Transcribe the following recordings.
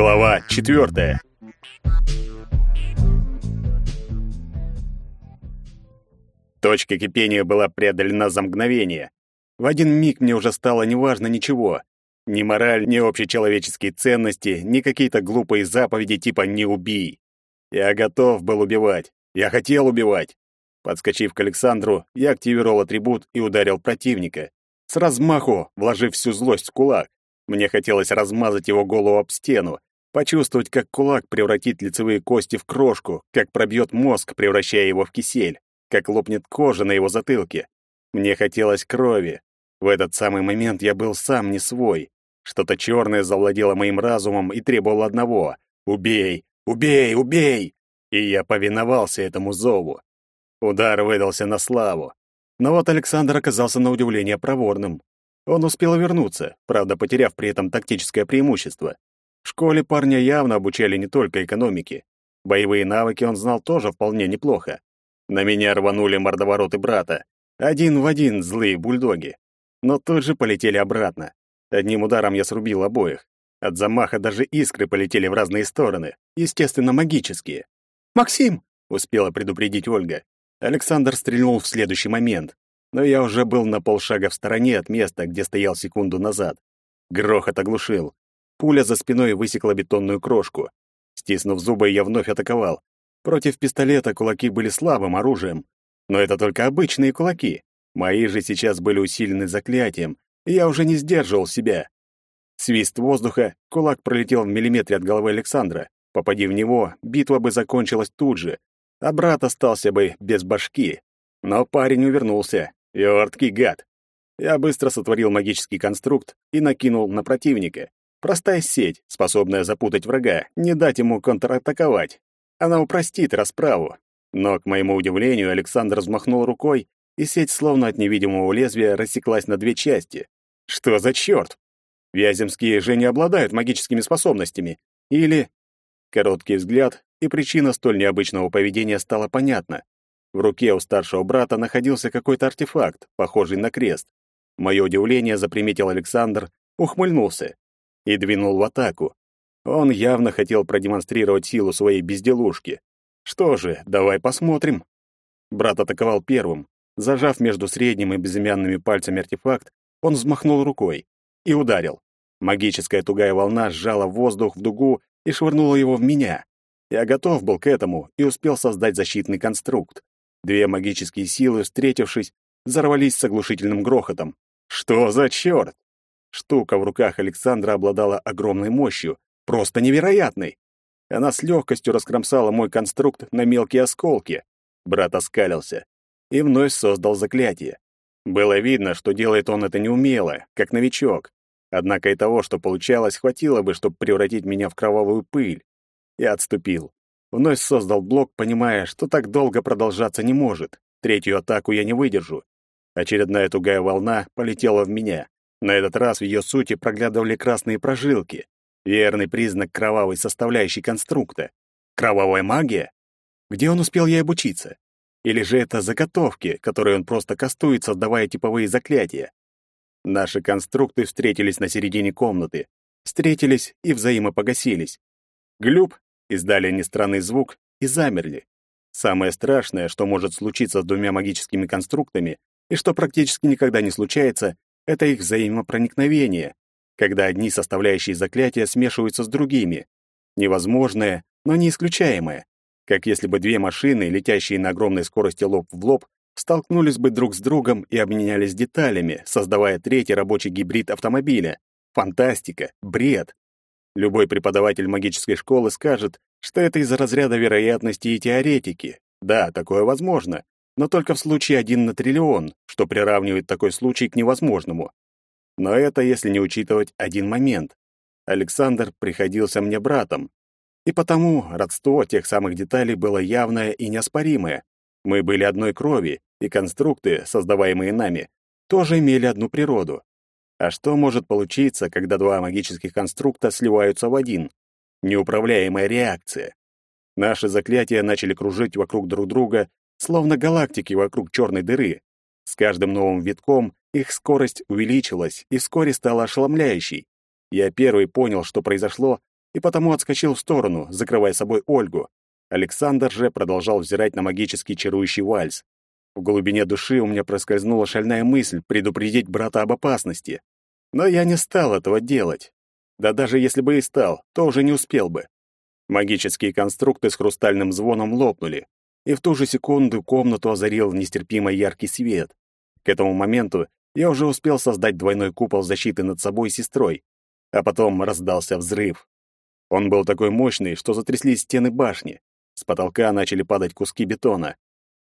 Глава четвертая. Точка кипения была преодолена за мгновение. В один миг мне уже стало неважно ничего. Ни мораль, ни общечеловеческие ценности, ни какие-то глупые заповеди типа «не убий». Я готов был убивать. Я хотел убивать. Подскочив к Александру, я активировал атрибут и ударил противника. С размаху, вложив всю злость в кулак. Мне хотелось размазать его голову об стену, почувствовать, как кулак превратит лицевые кости в крошку, как пробьет мозг, превращая его в кисель, как лопнет кожа на его затылке. Мне хотелось крови. В этот самый момент я был сам не свой. Что-то черное завладело моим разумом и требовало одного — «Убей! Убей! Убей!» И я повиновался этому зову. Удар выдался на славу. Но вот Александр оказался на удивление проворным. Он успел вернуться, правда, потеряв при этом тактическое преимущество. В школе парня явно обучали не только экономике. Боевые навыки он знал тоже вполне неплохо. На меня рванули мордовороты брата. Один в один злые бульдоги. Но тут же полетели обратно. Одним ударом я срубил обоих. От замаха даже искры полетели в разные стороны, естественно, магические. «Максим!» — успела предупредить Ольга. Александр стрельнул в следующий момент, но я уже был на полшага в стороне от места, где стоял секунду назад. Грохот оглушил. Пуля за спиной высекла бетонную крошку. Стиснув зубы, я вновь атаковал. Против пистолета кулаки были слабым оружием. Но это только обычные кулаки. Мои же сейчас были усилены заклятием, и я уже не сдерживал себя. Свист воздуха, кулак пролетел в миллиметре от головы Александра. Попади в него, битва бы закончилась тут же, а брат остался бы без башки. Но парень увернулся. Верткий гад. Я быстро сотворил магический конструкт и накинул на противника. Простая сеть, способная запутать врага, не дать ему контратаковать. Она упростит расправу. Но, к моему удивлению, Александр взмахнул рукой, и сеть, словно от невидимого лезвия, рассеклась на две части. Что за черт? Вяземские же не обладают магическими способностями. Или... Короткий взгляд, и причина столь необычного поведения стала понятна. В руке у старшего брата находился какой-то артефакт, похожий на крест. Мое удивление заприметил Александр, ухмыльнулся и двинул в атаку. Он явно хотел продемонстрировать силу своей безделушки. Что же, давай посмотрим. Брат атаковал первым. Зажав между средним и безымянными пальцами артефакт, он взмахнул рукой и ударил. Магическая тугая волна сжала воздух в дугу и швырнула его в меня. Я готов был к этому и успел создать защитный конструкт. Две магические силы, встретившись, взорвались с оглушительным грохотом. Что за черт? Штука в руках Александра обладала огромной мощью, просто невероятной. Она с легкостью раскромсала мой конструкт на мелкие осколки. Брат оскалился и вновь создал заклятие. Было видно, что делает он это неумело, как новичок. Однако и того, что получалось, хватило бы, чтобы превратить меня в кровавую пыль. Я отступил. Вновь создал блок, понимая, что так долго продолжаться не может. Третью атаку я не выдержу. Очередная тугая волна полетела в меня. На этот раз в ее сути проглядывали красные прожилки. Верный признак кровавой составляющей конструкта. Кровавая магия? Где он успел ей обучиться? Или же это заготовки, которые он просто кастует, создавая типовые заклятия? Наши конструкты встретились на середине комнаты. Встретились и взаимопогасились. Глюб издали они странный звук и замерли. Самое страшное, что может случиться с двумя магическими конструктами, и что практически никогда не случается, это их взаимопроникновение, когда одни составляющие заклятия смешиваются с другими. Невозможное, но не исключаемое. Как если бы две машины, летящие на огромной скорости лоб в лоб, столкнулись бы друг с другом и обменялись деталями, создавая третий рабочий гибрид автомобиля. Фантастика, бред. Любой преподаватель магической школы скажет, что это из разряда вероятности и теоретики. Да, такое возможно, но только в случае один на триллион, что приравнивает такой случай к невозможному. Но это если не учитывать один момент. Александр приходился мне братом, и потому родство тех самых деталей было явное и неоспоримое. Мы были одной крови, и конструкты, создаваемые нами, тоже имели одну природу. А что может получиться, когда два магических конструкта сливаются в один? Неуправляемая реакция. Наши заклятия начали кружить вокруг друг друга, словно галактики вокруг черной дыры. С каждым новым витком их скорость увеличилась и вскоре стала ошеломляющей. Я первый понял, что произошло, и потому отскочил в сторону, закрывая собой Ольгу. Александр же продолжал взирать на магический чарующий вальс. В глубине души у меня проскользнула шальная мысль предупредить брата об опасности. Но я не стал этого делать. Да даже если бы и стал, то уже не успел бы. Магические конструкты с хрустальным звоном лопнули, и в ту же секунду комнату озарил нестерпимо яркий свет. К этому моменту я уже успел создать двойной купол защиты над собой и сестрой, а потом раздался взрыв. Он был такой мощный, что затряслись стены башни. С потолка начали падать куски бетона.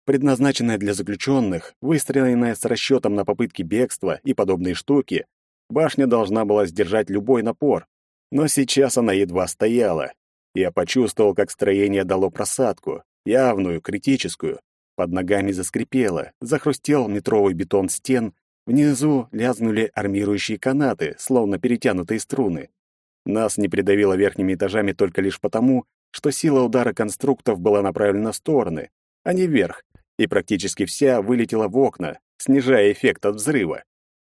Предназначенная для заключенных, выстроенная с расчетом на попытки бегства и подобные штуки, башня должна была сдержать любой напор. Но сейчас она едва стояла. Я почувствовал, как строение дало просадку, явную, критическую. Под ногами заскрипело, захрустел метровый бетон стен, внизу лязгнули армирующие канаты, словно перетянутые струны. Нас не придавило верхними этажами только лишь потому, что сила удара конструктов была направлена в стороны, а не вверх, и практически вся вылетела в окна, снижая эффект от взрыва.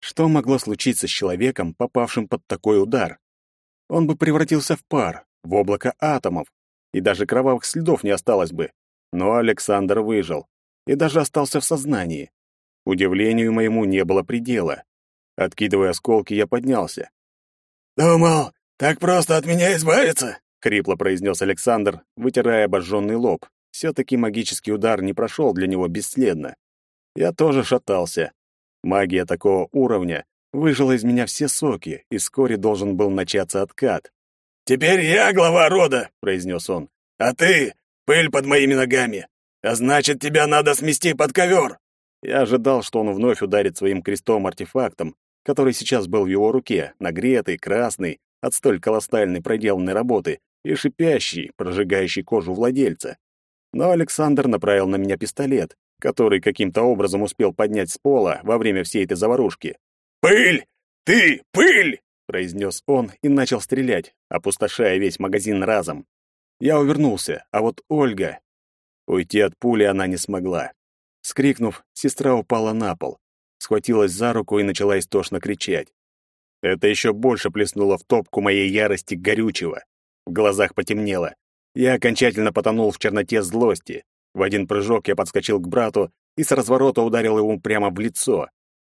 Что могло случиться с человеком, попавшим под такой удар? Он бы превратился в пар, в облако атомов, и даже кровавых следов не осталось бы. Но Александр выжил и даже остался в сознании. Удивлению моему не было предела. Откидывая осколки, я поднялся. «Думал, так просто от меня избавиться?» — хрипло произнес Александр, вытирая обожженный лоб. Все-таки магический удар не прошел для него бесследно. Я тоже шатался. Магия такого уровня выжила из меня все соки, и вскоре должен был начаться откат. «Теперь я глава рода», — произнес он. «А ты — пыль под моими ногами. А значит, тебя надо смести под ковер». Я ожидал, что он вновь ударит своим крестом-артефактом, который сейчас был в его руке, нагретый, красный, от столь колоссальной проделанной работы, и шипящий, прожигающий кожу владельца. Но Александр направил на меня пистолет, который каким-то образом успел поднять с пола во время всей этой заварушки. «Пыль! Ты пыль!» — произнес он и начал стрелять, опустошая весь магазин разом. Я увернулся, а вот Ольга... Уйти от пули она не смогла. Скрикнув, сестра упала на пол, схватилась за руку и начала истошно кричать. Это еще больше плеснуло в топку моей ярости горючего. В глазах потемнело. Я окончательно потонул в черноте злости. В один прыжок я подскочил к брату и с разворота ударил ему прямо в лицо.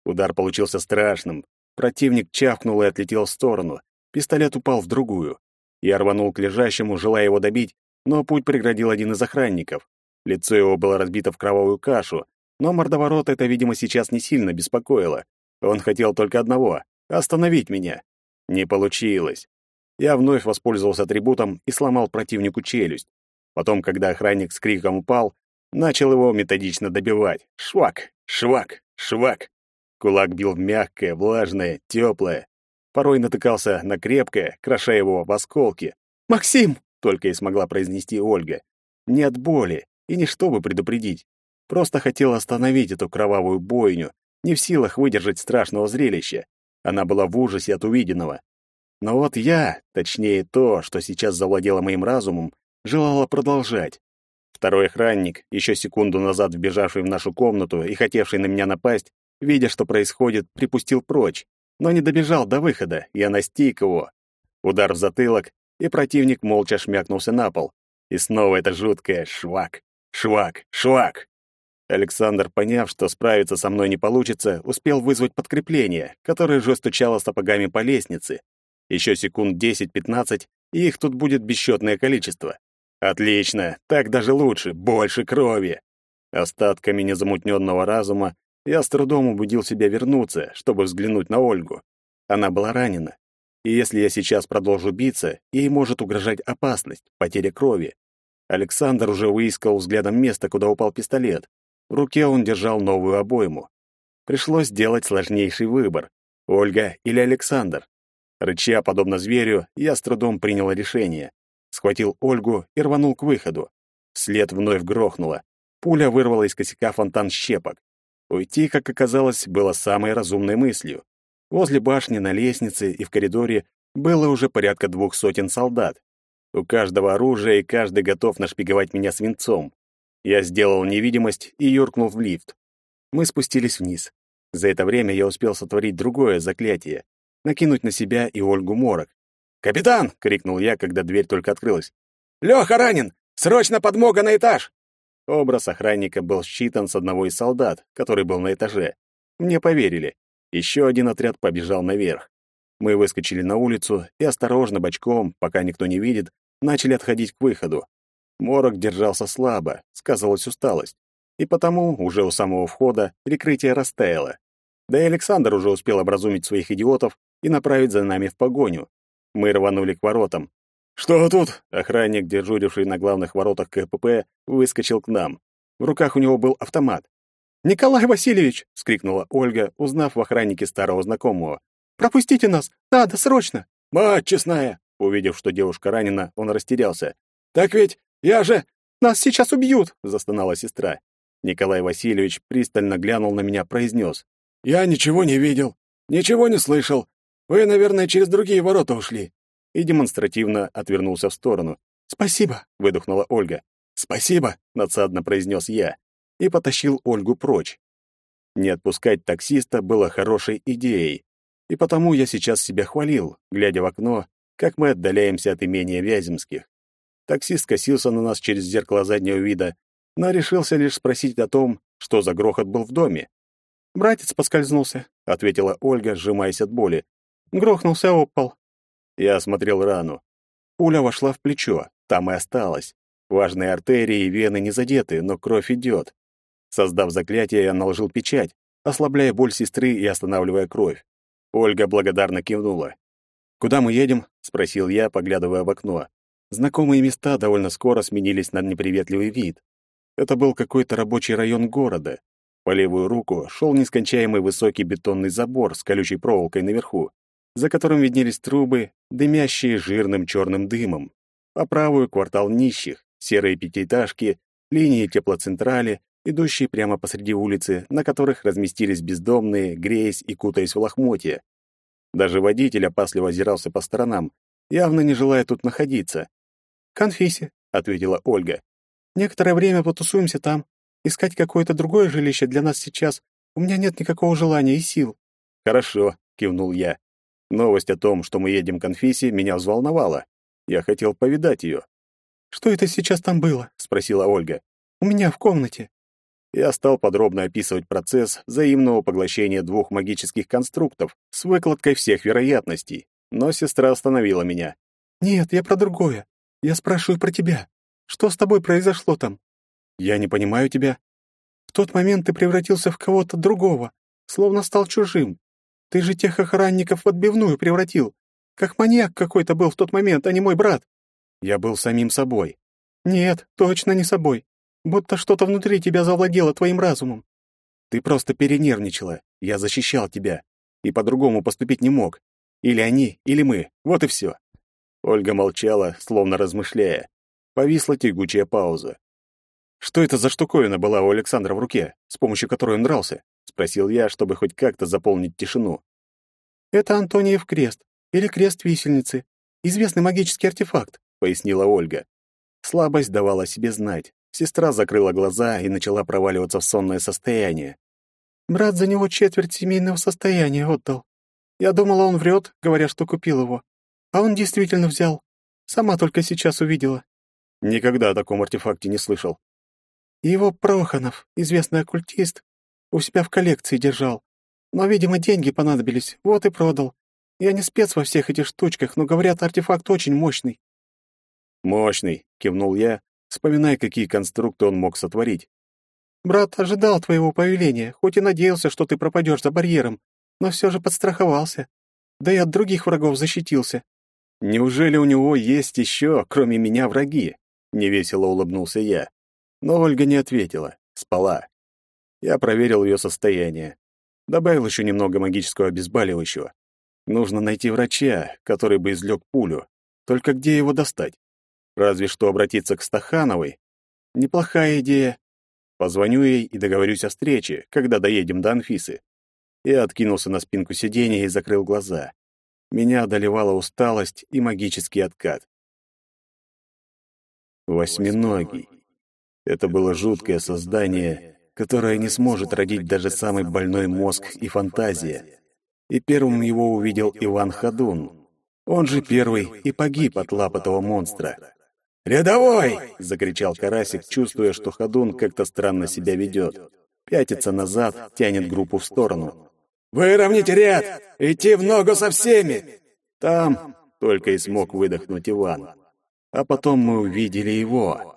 Удар получился страшным. Противник чавкнул и отлетел в сторону. Пистолет упал в другую. Я рванул к лежащему, желая его добить, но путь преградил один из охранников. Лицо его было разбито в кровавую кашу, но мордоворот это, видимо, сейчас не сильно беспокоило. Он хотел только одного Остановить меня. Не получилось. Я вновь воспользовался атрибутом и сломал противнику челюсть. Потом, когда охранник с криком упал, начал его методично добивать. Швак, швак, швак. Кулак бил в мягкое, влажное, теплое. Порой натыкался на крепкое, кроша его в осколки. «Максим!» — только и смогла произнести Ольга. Не от боли и не чтобы предупредить. Просто хотела остановить эту кровавую бойню, не в силах выдержать страшного зрелища. Она была в ужасе от увиденного. Но вот я, точнее то, что сейчас завладело моим разумом, желала продолжать. Второй охранник, еще секунду назад вбежавший в нашу комнату и хотевший на меня напасть, видя, что происходит, припустил прочь, но не добежал до выхода, я настиг его. Удар в затылок, и противник молча шмякнулся на пол. И снова это жуткое «швак, швак, швак». Александр, поняв, что справиться со мной не получится, успел вызвать подкрепление, которое уже стучало сапогами по лестнице. Еще секунд 10-15, и их тут будет бесчетное количество. Отлично, так даже лучше, больше крови. Остатками незамутненного разума я с трудом убедил себя вернуться, чтобы взглянуть на Ольгу. Она была ранена. И если я сейчас продолжу биться, ей может угрожать опасность, потеря крови. Александр уже выискал взглядом место, куда упал пистолет, в руке он держал новую обойму. Пришлось сделать сложнейший выбор — Ольга или Александр. Рыча, подобно зверю, я с трудом принял решение. Схватил Ольгу и рванул к выходу. Вслед вновь грохнуло. Пуля вырвала из косяка фонтан щепок. Уйти, как оказалось, было самой разумной мыслью. Возле башни, на лестнице и в коридоре было уже порядка двух сотен солдат. У каждого оружие, и каждый готов нашпиговать меня свинцом. Я сделал невидимость и юркнул в лифт. Мы спустились вниз. За это время я успел сотворить другое заклятие — накинуть на себя и Ольгу морок. «Капитан!» — крикнул я, когда дверь только открылась. «Лёха ранен! Срочно подмога на этаж!» Образ охранника был считан с одного из солдат, который был на этаже. Мне поверили. Еще один отряд побежал наверх. Мы выскочили на улицу и осторожно, бочком, пока никто не видит, начали отходить к выходу. Морок держался слабо, сказалась усталость. И потому уже у самого входа прикрытие растаяло. Да и Александр уже успел образумить своих идиотов и направить за нами в погоню. Мы рванули к воротам. «Что тут?» — охранник, дежуривший на главных воротах КПП, выскочил к нам. В руках у него был автомат. «Николай Васильевич!» — скрикнула Ольга, узнав в охраннике старого знакомого. «Пропустите нас! Надо, срочно!» «Мать честная!» Увидев, что девушка ранена, он растерялся. «Так ведь я же...» «Нас сейчас убьют!» — застонала сестра. Николай Васильевич пристально глянул на меня, произнес. «Я ничего не видел, ничего не слышал. Вы, наверное, через другие ворота ушли». И демонстративно отвернулся в сторону. «Спасибо», — выдохнула Ольга. «Спасибо», — надсадно произнес я и потащил Ольгу прочь. Не отпускать таксиста было хорошей идеей, и потому я сейчас себя хвалил, глядя в окно, как мы отдаляемся от имения Вяземских. Таксист косился на нас через зеркало заднего вида, но решился лишь спросить о том, что за грохот был в доме. «Братец поскользнулся», — ответила Ольга, сжимаясь от боли. «Грохнулся об пол». Я осмотрел рану. Пуля вошла в плечо, там и осталась. Важные артерии и вены не задеты, но кровь идет. Создав заклятие, я наложил печать, ослабляя боль сестры и останавливая кровь. Ольга благодарно кивнула. «Куда мы едем?» — спросил я, поглядывая в окно. Знакомые места довольно скоро сменились на неприветливый вид. Это был какой-то рабочий район города. По левую руку шел нескончаемый высокий бетонный забор с колючей проволокой наверху, за которым виднелись трубы, дымящие жирным черным дымом. По правую — квартал нищих, серые пятиэтажки, линии теплоцентрали, идущие прямо посреди улицы, на которых разместились бездомные, греясь и кутаясь в лохмотья. Даже водитель опасливо озирался по сторонам, явно не желая тут находиться. «Конфисе», — ответила Ольга. «Некоторое время потусуемся там. Искать какое-то другое жилище для нас сейчас у меня нет никакого желания и сил». «Хорошо», — кивнул я. Новость о том, что мы едем к Конфисе, меня взволновала. Я хотел повидать ее. «Что это сейчас там было?» — спросила Ольга. «У меня в комнате». Я стал подробно описывать процесс взаимного поглощения двух магических конструктов с выкладкой всех вероятностей, но сестра остановила меня. «Нет, я про другое. Я спрашиваю про тебя. Что с тобой произошло там?» «Я не понимаю тебя». «В тот момент ты превратился в кого-то другого, словно стал чужим. Ты же тех охранников в отбивную превратил. Как маньяк какой-то был в тот момент, а не мой брат. Я был самим собой. Нет, точно не собой. Будто что-то внутри тебя завладело твоим разумом. Ты просто перенервничала. Я защищал тебя. И по-другому поступить не мог. Или они, или мы. Вот и все. Ольга молчала, словно размышляя. Повисла тягучая пауза. «Что это за штуковина была у Александра в руке, с помощью которой он дрался?» — спросил я, чтобы хоть как-то заполнить тишину. «Это Антониев крест, или крест висельницы. Известный магический артефакт», — пояснила Ольга. Слабость давала себе знать. Сестра закрыла глаза и начала проваливаться в сонное состояние. «Брат за него четверть семейного состояния отдал. Я думала, он врет, говоря, что купил его. А он действительно взял. Сама только сейчас увидела». Никогда о таком артефакте не слышал. Его Проханов, известный оккультист, у себя в коллекции держал. Но, видимо, деньги понадобились, вот и продал. Я не спец во всех этих штучках, но, говорят, артефакт очень мощный». «Мощный», — кивнул я, вспоминая, какие конструкты он мог сотворить. «Брат ожидал твоего появления, хоть и надеялся, что ты пропадешь за барьером, но все же подстраховался. Да и от других врагов защитился». «Неужели у него есть еще, кроме меня, враги?» — невесело улыбнулся я. Но Ольга не ответила, спала. Я проверил ее состояние. Добавил еще немного магического обезболивающего. Нужно найти врача, который бы извлек пулю. Только где его достать? Разве что обратиться к Стахановой. Неплохая идея. Позвоню ей и договорюсь о встрече, когда доедем до Анфисы. Я откинулся на спинку сиденья и закрыл глаза. Меня одолевала усталость и магический откат. Восьминогий. Это было жуткое создание, которое не сможет родить даже самый больной мозг и фантазия. И первым его увидел Иван Ходун. Он же первый и погиб от лап этого монстра. «Рядовой!» — закричал Карасик, чувствуя, что ходун как-то странно себя ведет. Пятится назад, тянет группу в сторону. «Выровнять ряд! Идти в ногу со всеми!» «Там!» — только и смог выдохнуть Иван. А потом мы увидели его.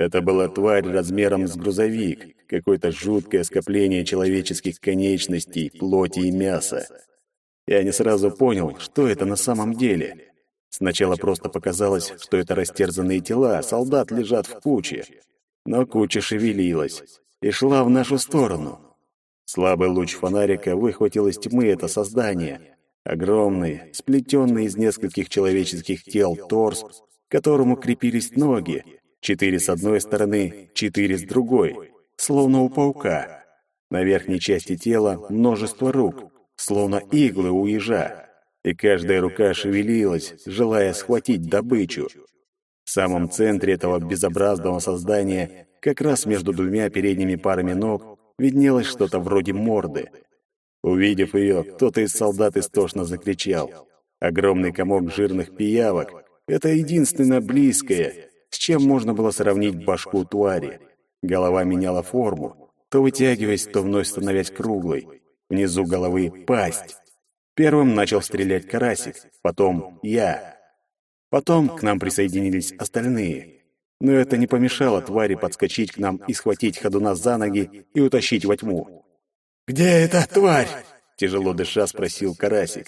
Это была тварь размером с грузовик, какое-то жуткое скопление человеческих конечностей, плоти и мяса. Я не сразу понял, что это на самом деле. Сначала просто показалось, что это растерзанные тела, солдат лежат в куче. Но куча шевелилась и шла в нашу сторону. Слабый луч фонарика выхватил из тьмы это создание. Огромный, сплетенный из нескольких человеческих тел торс, к которому крепились ноги, четыре с одной стороны, четыре с другой, словно у паука. На верхней части тела множество рук, словно иглы у ежа и каждая рука шевелилась, желая схватить добычу. В самом центре этого безобразного создания, как раз между двумя передними парами ног, виднелось что-то вроде морды. Увидев ее, кто-то из солдат истошно закричал. Огромный комок жирных пиявок — это единственное близкое, с чем можно было сравнить башку твари. Голова меняла форму, то вытягиваясь, то вновь становясь круглой. Внизу головы — пасть. Первым начал стрелять карасик, потом я. Потом к нам присоединились остальные. Но это не помешало твари подскочить к нам и схватить ходуна за ноги и утащить во тьму. «Где эта тварь?» — тяжело дыша спросил карасик.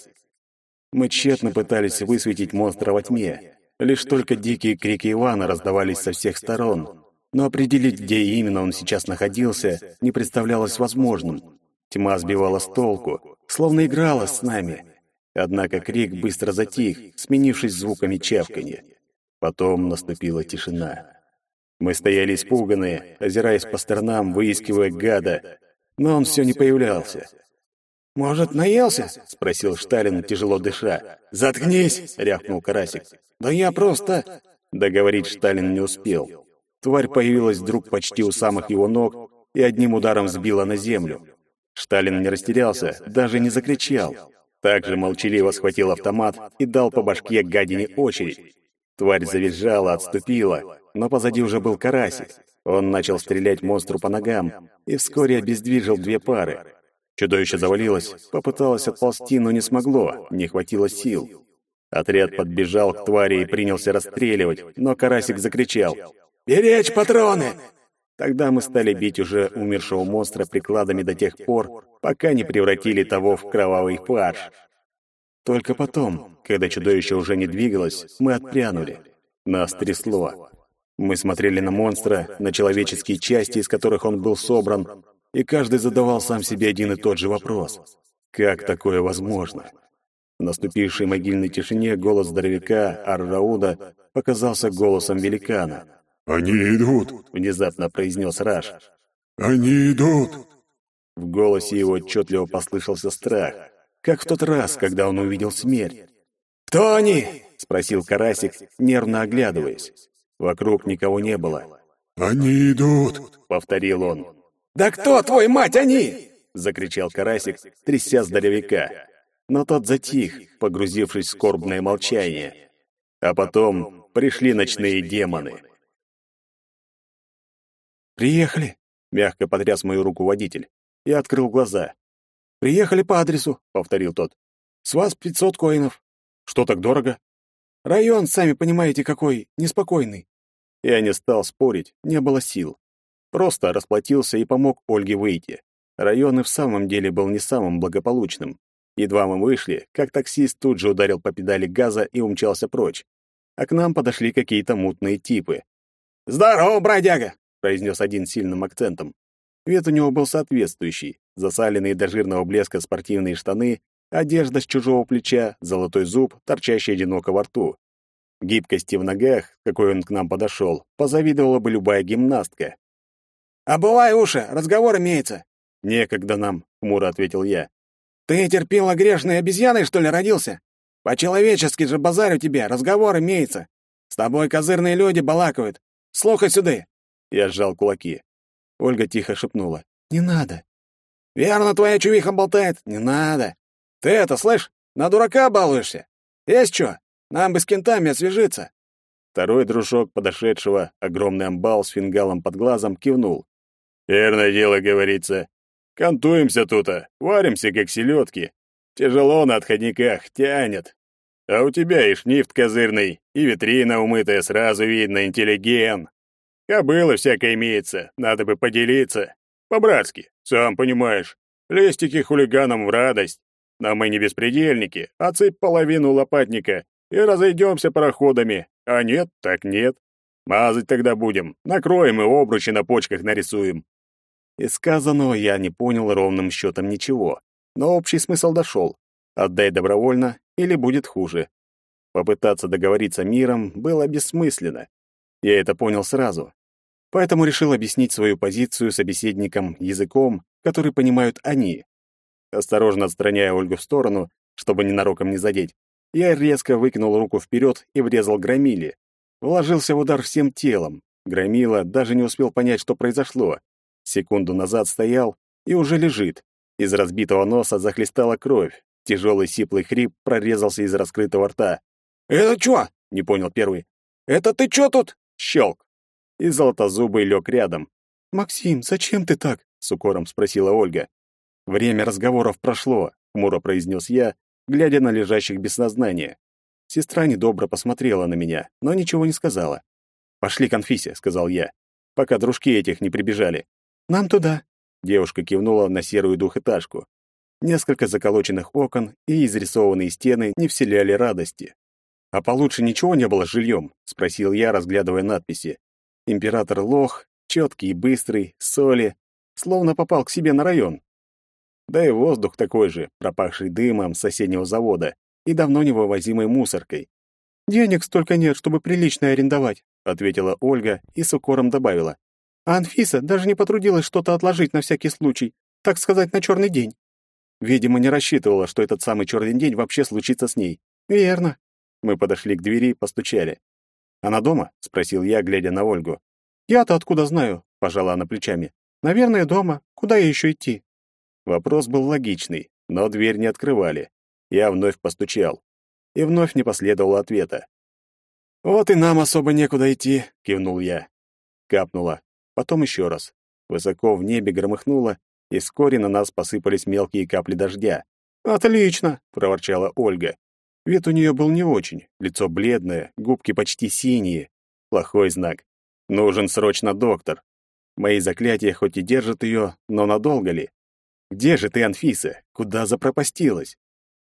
Мы тщетно пытались высветить монстра во тьме. Лишь только дикие крики Ивана раздавались со всех сторон. Но определить, где именно он сейчас находился, не представлялось возможным. Тьма сбивала с толку, словно играла с нами. Однако крик быстро затих, сменившись звуками чавканья. Потом наступила тишина. Мы стояли испуганные, озираясь по сторонам, выискивая гада, но он все не появлялся. «Может, наелся?» — спросил Шталин, тяжело дыша. «Заткнись!» — рявкнул Карасик. «Да я просто...» Договорить Шталин не успел. Тварь появилась вдруг почти у самых его ног и одним ударом сбила на землю. Шталин не растерялся, даже не закричал. Также молчаливо схватил автомат и дал по башке гадине очередь. Тварь завизжала, отступила, но позади уже был карасик. Он начал стрелять монстру по ногам и вскоре обездвижил две пары. Чудовище завалилось, попыталось отползти, но не смогло, не хватило сил. Отряд подбежал к твари и принялся расстреливать, но карасик закричал. «Беречь патроны! Тогда мы стали бить уже умершего монстра прикладами до тех пор, пока не превратили того в кровавый фарш. Только потом, когда чудовище уже не двигалось, мы отпрянули. Нас трясло. Мы смотрели на монстра, на человеческие части, из которых он был собран, и каждый задавал сам себе один и тот же вопрос. Как такое возможно? В наступившей могильной тишине голос здоровяка Аррауда показался голосом великана — «Они идут!» — внезапно произнес Раш. «Они идут!» В голосе его отчетливо послышался страх, как в тот раз, когда он увидел смерть. «Кто они?» — спросил Карасик, нервно оглядываясь. Вокруг никого не было. «Они идут!» — повторил он. «Да кто, твой мать, они?» — закричал Карасик, тряся здоровяка. Но тот затих, погрузившись в скорбное молчание. А потом пришли ночные демоны. «Приехали!» — мягко потряс мою руку водитель. Я открыл глаза. «Приехали по адресу», — повторил тот. «С вас пятьсот коинов». «Что так дорого?» «Район, сами понимаете, какой, неспокойный». Я не стал спорить, не было сил. Просто расплатился и помог Ольге выйти. Район и в самом деле был не самым благополучным. Едва мы вышли, как таксист тут же ударил по педали газа и умчался прочь. А к нам подошли какие-то мутные типы. «Здорово, бродяга!» произнес один сильным акцентом. Вид у него был соответствующий. Засаленные до жирного блеска спортивные штаны, одежда с чужого плеча, золотой зуб, торчащий одиноко во рту. Гибкости в ногах, какой он к нам подошел, позавидовала бы любая гимнастка. «Обувай уши, разговор имеется!» «Некогда нам», — хмуро ответил я. «Ты терпила грешной обезьяной, что ли, родился? По-человечески же базарю тебе, разговор имеется. С тобой козырные люди балакают. Слухай сюда!» Я сжал кулаки. Ольга тихо шепнула. «Не надо». «Верно твоя чувиха болтает? Не надо. Ты это, слышь, на дурака балуешься? Есть что? Нам бы с кентами освежиться!» Второй дружок подошедшего, огромный амбал с фингалом под глазом, кивнул. «Верное дело, говорится. Кантуемся тут-то, варимся, как селедки. Тяжело на отходниках, тянет. А у тебя и шнифт козырный, и витрина умытая, сразу видно, интеллигент. Кобыла всякая имеется, надо бы поделиться. По-братски, сам понимаешь. Лестики хулиганам в радость. Но мы не беспредельники, отсыпь половину лопатника и разойдемся пароходами. А нет, так нет. Мазать тогда будем, накроем и обручи на почках нарисуем. Из сказанного я не понял ровным счетом ничего, но общий смысл дошел. Отдай добровольно, или будет хуже. Попытаться договориться миром было бессмысленно. Я это понял сразу. Поэтому решил объяснить свою позицию собеседникам языком, который понимают они. Осторожно отстраняя Ольгу в сторону, чтобы ненароком не задеть, я резко выкинул руку вперед и врезал Громиле. Вложился в удар всем телом. Громила даже не успел понять, что произошло. Секунду назад стоял и уже лежит. Из разбитого носа захлестала кровь. Тяжелый сиплый хрип прорезался из раскрытого рта. «Это чё?» — не понял первый. «Это ты чё тут?» — щелк. И золотозубый лег рядом. «Максим, зачем ты так?» — с укором спросила Ольга. «Время разговоров прошло», — хмуро произнес я, глядя на лежащих без сознания. Сестра недобро посмотрела на меня, но ничего не сказала. «Пошли к Анфисе», — сказал я, пока дружки этих не прибежали. «Нам туда», — девушка кивнула на серую двухэтажку. Несколько заколоченных окон и изрисованные стены не вселяли радости. «А получше ничего не было с жильем?» — спросил я, разглядывая надписи. «Император Лох, четкий и быстрый, соли, словно попал к себе на район. Да и воздух такой же, пропахший дымом соседнего завода и давно не вывозимой мусоркой. «Денег столько нет, чтобы прилично арендовать», — ответила Ольга и с укором добавила. «А Анфиса даже не потрудилась что-то отложить на всякий случай, так сказать, на черный день». Видимо, не рассчитывала, что этот самый черный день вообще случится с ней. «Верно». Мы подошли к двери, постучали. «Она дома?» — спросил я, глядя на Ольгу. «Я-то откуда знаю?» — пожала она плечами. «Наверное, дома. Куда ей еще идти?» Вопрос был логичный, но дверь не открывали. Я вновь постучал. И вновь не последовало ответа. «Вот и нам особо некуда идти», — кивнул я. Капнуло. Потом еще раз. Высоко в небе громыхнуло, и вскоре на нас посыпались мелкие капли дождя. «Отлично!» — проворчала Ольга. Вид у нее был не очень, лицо бледное, губки почти синие. Плохой знак. Нужен срочно доктор. Мои заклятия хоть и держат ее, но надолго ли? Где же ты, Анфиса? Куда запропастилась?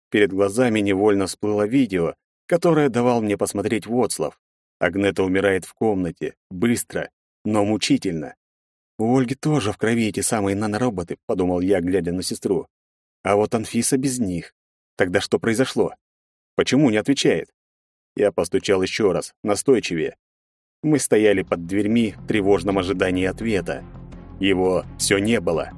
Перед глазами невольно всплыло видео, которое давал мне посмотреть Воцлав. Агнета умирает в комнате, быстро, но мучительно. У Ольги тоже в крови эти самые нанороботы, подумал я, глядя на сестру. А вот Анфиса без них. Тогда что произошло? Почему не отвечает? Я постучал еще раз, настойчивее. Мы стояли под дверьми в тревожном ожидании ответа. Его все не было.